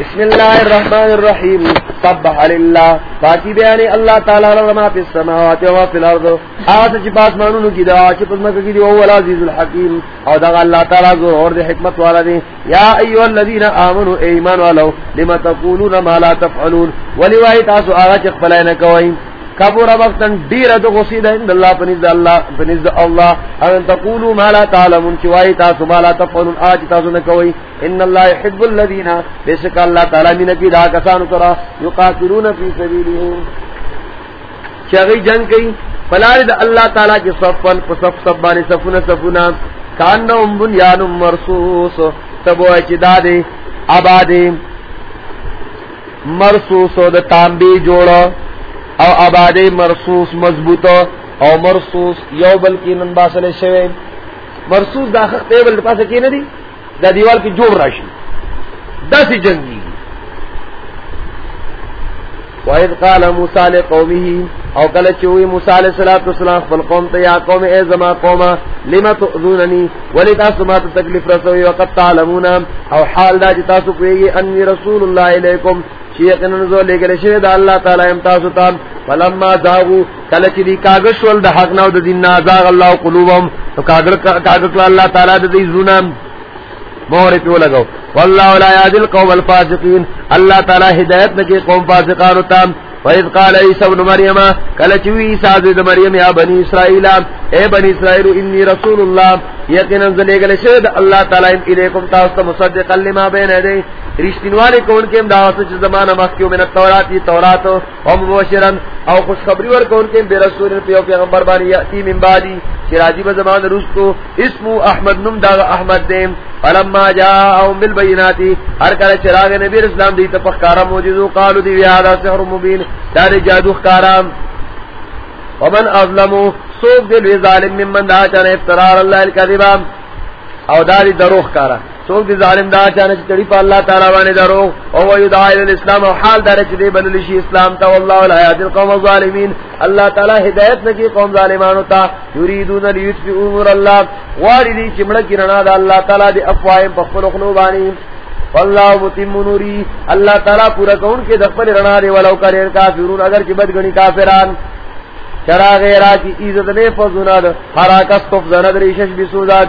بسم اللہ الرحمن الرحیم. سبح للہ. باقی بیانی اللہ تعالی لما فی السماوات و فی الارض. آت چی پاس مانونو کی دعا، چی پس مکہ کی دی وہو العزیز الحکیم. او دا اللہ تعالی زور اور دی حکمت والا دی یا ایوہ الذین آمنوا ایمان والو، لما تقولون ما لا تفعلون. ولی وائی تاسو آغا چی خفلائن کوئیم کبر وقتن دیر دو غصید عند اللہ پنزد اللہ پنزد اللہ۔ ان تقولوا ما لا تعلمون، چوائی تاسو ما لا تفعلون، آج تاسو نکوئی ان اللہ حب الذین، بے شک اللہ تعالی من کی دا کسانو کرا، یقاتلون فی سبیلہم۔ چاگئی جنگ کئی، فلارد اللہ تعالی کی صفن پسف صفبانی صفن صفنا کاننہم بنیان مرسوس تبو اچی دادے عبادے مرسوس دا تانبی جوڑا۔ او آباد مرسوس مضبوط او مرسوس یو بل کی نن باسل شوی مرسوس دا خط ٹیبل پاس کی ندی؟ دا دیوال کی جوڑ راشی. دس جنگی وَإِذْ قَالَ مُوسَى لِقَوْمِهِ، او کل چوئی موسیٰ علیہ السلام فل قوم تا یا قوم، اے زما قوما لما تؤذوننی؟ ولی تاسو ما تکلیف رسوی وقت تعلمونا او حال دا جی تاسو کوئی انی رسول اللہ علیکم چیقن نزو لے گلے شوی دا اللہ تعالی امتاسو تام. فلما زاغو، کل چی دی کاغش ول دا حق ناو دا دین نازاغ اللہ قلوبهم تو کاغش اللہ تعالی دا دی زونام مور پیو لگو. واللہ لا یادل قوم الفاسقین. اللہ تعالی ہدایت نکی قوم فاسقان تام. وَإِذْ قَالَ عِيسَى ابْنُ مَرْيَمَ قال چوی عیسیٰ زید مریم، یا بنی اسرائیل، اے بنی اسرائیل، انی رسول اللہ. یقینا زلے گلے شد، اللہ تعالی الیکم تاسو مصدقا لما بین یدی رشتینوالے کون کے دعوت چ زمانہ مخکیو من التورات، یہ تورات او مبشرا او خوشخبری ور کون کے بے رسول پیو پیغمبر بانی یاتی من بعدی۔ شراجی زمان روز کو اسمو احمد نم دا احمد دیم۔ فلما جاءهم بالبينات ہر کله چراغ نبی اسلام دی تفکارا معجزو قالو دی هذا سحر مبین۔ دار جادو خارام ومن اظلمو سوق دل ظالم ممن دا چان افترار اللہ الكذبا او داری دروخ کارا. سوق دی ظالم دا چان چڑی پا اللہ تعالی وانے دروخ او وہ یدعا الاسلام او حال دار چدی بدلشی اسلام تا والله لا القوم الظالمين اللہ تعالی ہدایت نکی قوم ظالمانو تا. یریدون لیطفئوا نور اللہ. واری دی چمڑا کی رنا دا اللہ تعالی دی افواہم پخلو خلوبانی واللہ متم نوری. اللہ تعالی پورا کون کے دفل رنا دے ولو کرے کافرون. اگر کی بدگنی کافران. چراغ را کی عزت نے فزناد حراکت تفزند ریشش بسوداد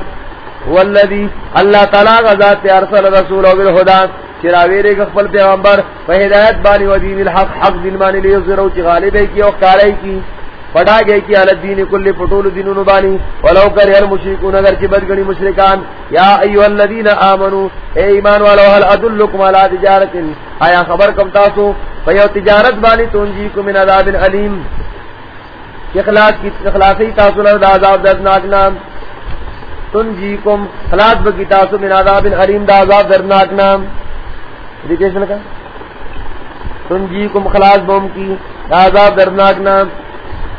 والذی اللہ تعالی غزات ارسل رسول بالهدى چراویرے خپل پیغمبر په ہدایت باندې و دین الحق، حق دین باندې لیظهرو چې غالب کی او کارای کی پڑا گئی کی علی دین کل پٹول دینونو بانی ولو کر ہر مشرکون اگر کی بدگنی مشرکان. یا ایها الذین آمنو، اے ایمان والو هل ادلکم علی تجارت. آیا خبر کم تاسو پیو تجارت بانی تنجیکم من عذاب علیم اخلاص کی اخلاصی تاسو له عذاب دردناک نام۔ تنجیکم، خلاص بکی تاسو من عذاب علیم، دا عذاب دردناک نام۔ ریکیشن کا؟ تنجیکم، خلاص بوم کی، دا عذاب دردناک نام۔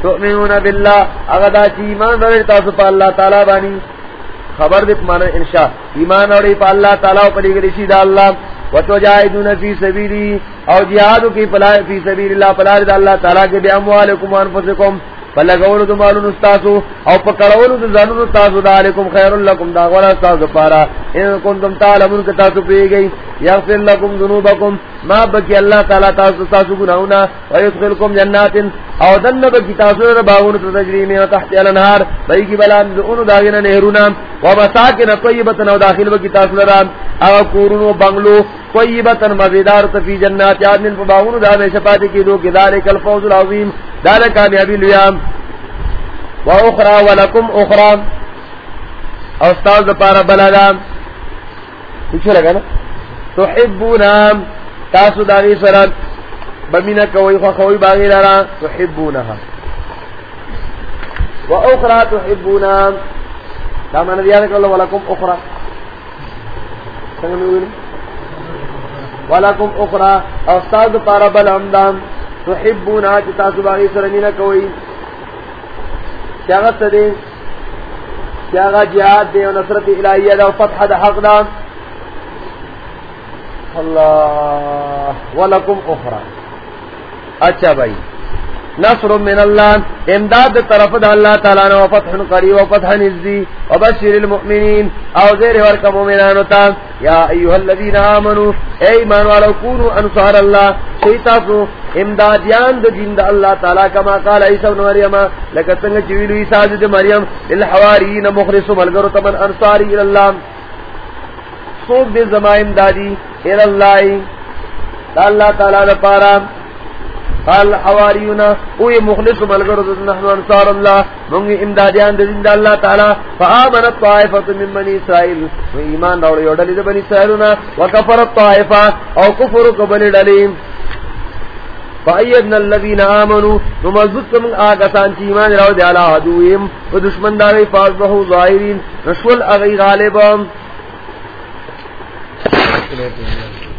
تؤمنون باللہ اغدا چی ایمان بر تاسو پا اللہ تعالی بانی، خبر دے مانا انشاء۔ ایمان اور پا اللہ تعالی پلی گلی شید اللہ۔ وتجاہدون فی سبیلی او جہادو کی پلا فی سبیل اللہ، پلا دا اللہ تعالی کے بے اموالکم وانفسکم فلگول دو مالون استاسو او پکڑول دو زنون استاسو دا علیکم خیر لکم، دا غور استاسو پارا۔ ان کنتم تعلمون کتاسو پی گئی یغفر لکم ذنوبکم ما بکی اللہ تعالی تاسو استاسو گناونا ویدخلکم جنات او دن بکی تاسو رباون تجریمی و تحت الانہار بئی کی بلان دعون داغین نہرونا، و مساکن طیبتن او داخل بکی تاسو لرام او کورون و بنگلو، طیبتن مزیدار تفی جنات یادن فباون دا میں شفاتی کی دو کی الفوز العظیم، دال کامیابی لیام و اخرى ولکم اخرى استاذ پارا بلدا پیچھے لگا نا۔ تحبونا تاسو داغی سرا، بمینا کوئی خوی باغی لرا تحبونها و اخرى تحبونا دا مانا دیانا کرلو ولکم اخرى۔ سنگا نویلی ولکم اخرى استاذ پارا بلندام تحبون آج تاسو باغی سرمینا کوئی چاگت دے چاگا جہاد دے و نصرت الہیہ دا و فتح دا حق دا اللہ ولکم اخرى. اچھا بھائی، نصر من اللہ، امداد طرف دا اللہ تعالیٰ نے وفتح قریب وفتح نزدی، وبشر المؤمنین، او زیر ورکا مومنانو تا، یا ایوہ الذین آمنو، اے ایمان والا کونو انصار اللہ شیطاسو امدادیان دا جن دا اللہ تعالیٰ، کما قال عیسیٰ بن مریم لکتنگ چویلو عیسیٰ دا مریم الحوارین مخلص ملگر تمن انصاری الاللہ۔ سوک دے زمان امدادی الاللہ اللہ تعالیٰ دا پارا، قال حواریونا اوی مخلص ملگر نحن انصار اللہ منگی امدادیان دے زندہ اللہ تعالی، فآمنت طائفت من بنی اسرائیل، و ایمان راوڑی اور ڈلی دے بنی اسرائیلونا وکفرت طائفہ، او کفر کبلی ڈلی. فائدنا الذین آمنوا نمزد کم آگا سانچی ایمان راو دے علا حدویم، و دشمن داری فاز بہو ظاہرین، نشول اغی غالبا. لیتے ہیں۔